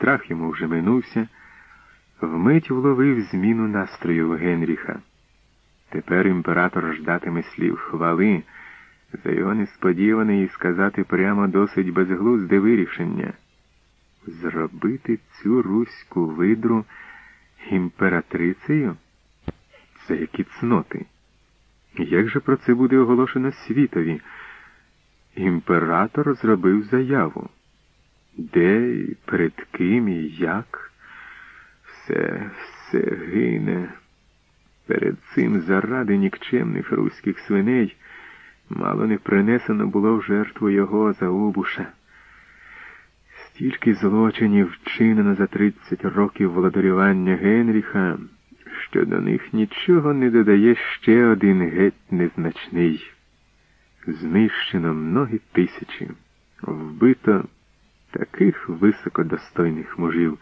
страх йому вже минувся, вмить вловив зміну настрою Генріха. Тепер імператор ждатиме слів хвали за його несподіване і сказати прямо досить безглузде вирішення зробити цю руську видру імператрицею? Це які цноти. Як же про це буде оголошено світові? Імператор зробив заяву. Де, і перед ким і як? Все, все гине. Перед цим заради нікчемних руських свиней мало не принесено було в жертву його Заубуша. Стільки злочинів вчинено за 30 років володарювання Генріха, що до них нічого не додає ще один геть незначний. Знищено многі тисячі, вбито таких високодостойних мужів,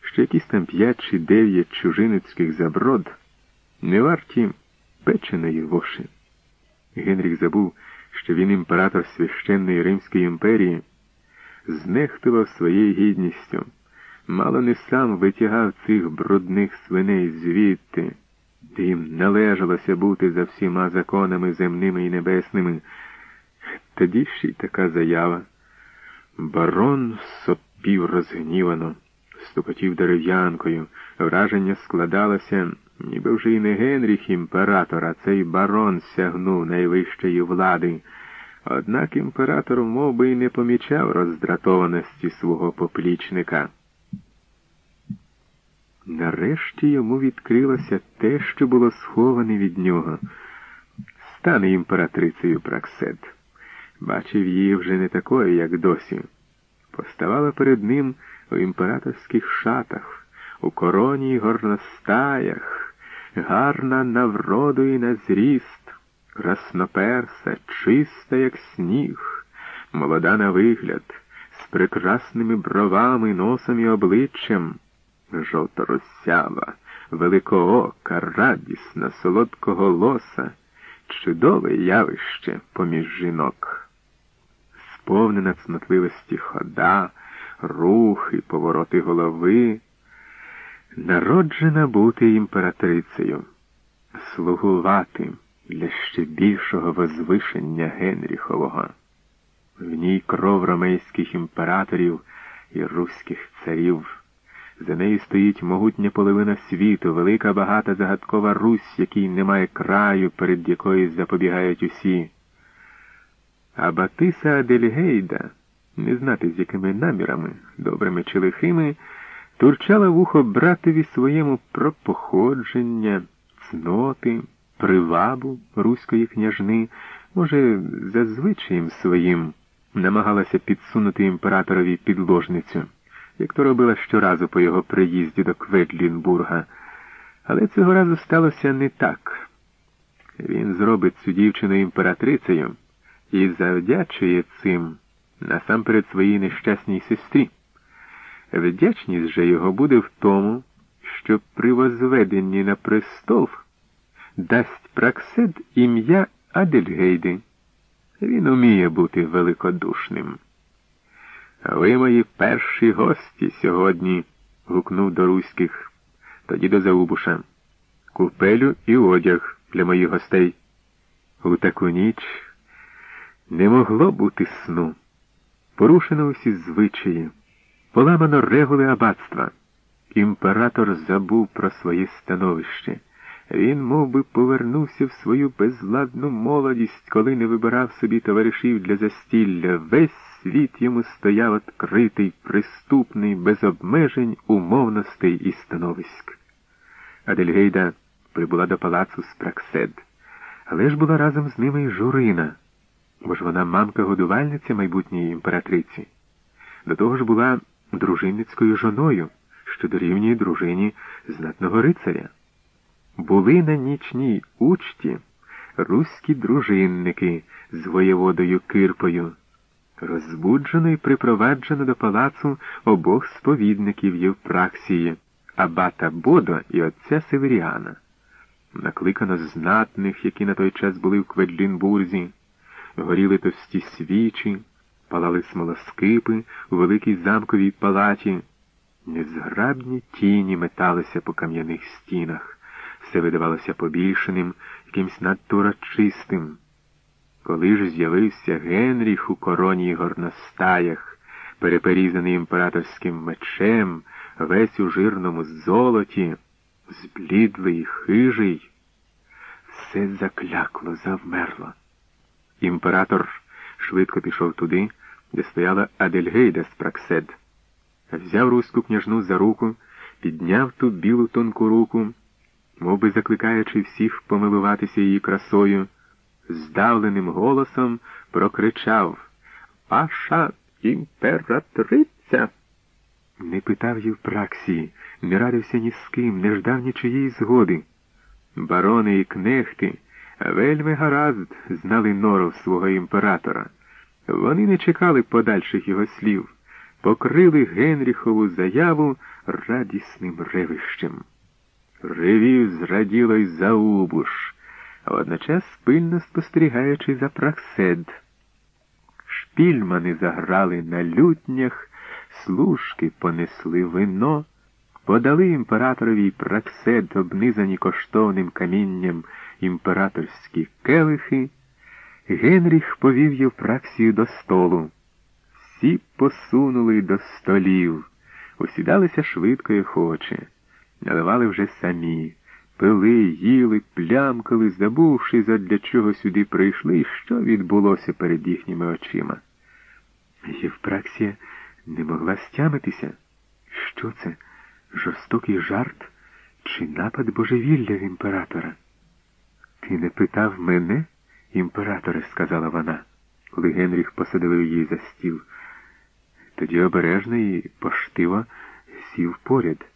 що якісь там п'ять чи дев'ять чужиницьких заброд не варті печеної воші. Генріх забув, що він імператор священної Римської імперії, знехтував своєю гідністю, мало не сам витягав цих брудних свиней звідти, де їм належалося бути за всіма законами земними і небесними. Тоді ще й така заява. Барон сопів розгнівано, стукотів дерев'янкою, враження складалося, ніби вже й не Генріх імператор, а цей барон сягнув найвищої влади. Однак імператор мов би, й не помічав роздратованості свого поплічника. Нарешті йому відкрилося те, що було сховане від нього. Стане імператрицею Праксет. Бачив її вже не такою, як досі. Поставала перед ним у імператорських шатах, у короні й горностаях, гарна на вроду і на зріст, красноперса, чиста, як сніг, молода на вигляд, з прекрасними бровами, носом і обличчям, жовторосява, великоока, радісна, солодкоголоса, чудове явище поміж жінок сповнена цнотливості хода, рухи, повороти голови, народжена бути імператрицею, слугувати для ще більшого возвишення Генріхового. В ній кров ромейських імператорів і руських царів. За нею стоїть могутня половина світу, велика багата загадкова Русь, якій немає краю, перед якою запобігають усі. А Батиса Адельгейда, не знати з якими намірами, добрими чи лихими, турчала вухо братові своєму про походження, цноти, привабу руської княжни, може, за звичаєм своїм намагалася підсунути імператорові підложницю, як то робила щоразу по його приїзді до Кведлінбурга. Але цього разу сталося не так. Він зробить цю дівчину імператрицею і завдячує цим насамперед своїй нещасній сестрі. Вдячність же його буде в тому, що при возведенні на престол дасть Праксед ім'я Адельгейди. Він уміє бути великодушним. Ви мої перші гості сьогодні, гукнув до руських, тоді до Заубуша. Купелю і одяг для моїх гостей. У таку ніч не могло бути сну. Порушено усі звичаї, поламано регули аббатства. Імператор забув про своє становище. Він мов би, повернувся в свою безладну молодість, коли не вибирав собі товаришів для застілля. Весь світ йому стояв відкритий, приступний, без обмежень, умовностей і становиськ. Адельгейда прибула до палацу з Праксед, але ж була разом з ними й Журина бо ж вона мамка-годувальниця майбутньої імператриці. До того ж була дружинницькою жоною, що дорівнює дружині знатного рицаря. Були на нічній учті руські дружинники з воєводою Кирпою. Розбуджено і припроваджено до палацу обох сповідників Євпраксії, абата Бодо і отця Северіана. Накликано знатних, які на той час були в Кведлінбурзі горіли товсті свічі, палали смолоскипи у великій замковій палаті. Незграбні тіні металися по кам'яних стінах, все видавалося побільшеним, якимсь надто урочистим. Коли ж з'явився Генріх у короні й горностаях, переперізаний імператорським мечем, весь у жирному золоті, зблідлий, хижий, все заклякло, завмерло. Імператор швидко пішов туди, де стояла Адельгейда з Праксед. Взяв руську княжну за руку, підняв ту білу тонку руку, мов би закликаючи всіх помилуватися її красою, здавленим голосом прокричав Ваша імператриця. Не питав Євпраксії, не радився ні з ким, не ждав нічиєї згоди. Барони і кнехти вельми гаразд знали норов свого імператора. Вони не чекали подальших його слів, покрили Генріхову заяву радісним ревищем. Ревів зраділо й Заубуш, а водночас пильно спостерігаючи за Праксед. Шпільмани заграли на лютнях, служки понесли вино, подали імператорові Праксед, обнизані коштовним камінням імператорські келихи. Генріх повів Євпраксію до столу. Всі посунули до столів, усідалися швидко і охоче, наливали вже самі, пили, їли, плямкали, забувши, задля чого сюди прийшли і що відбулося перед їхніми очима. Євпраксія не могла стямитися. Що це? Жорстокий жарт чи напад божевілля в імператора? Ти не питав мене? Імператоре, сказала вона, коли Генріх посадив її за стіл. Тоді обережно і поштиво сів поряд.